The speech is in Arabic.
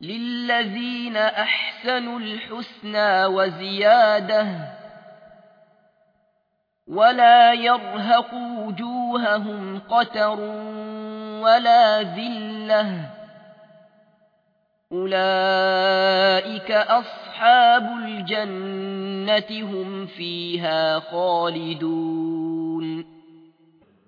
للذين أحسنوا الحسنى وزيادة ولا يرهق وجوههم قتر ولا ذلة أولئك أصحاب الجنة هم فيها خالدون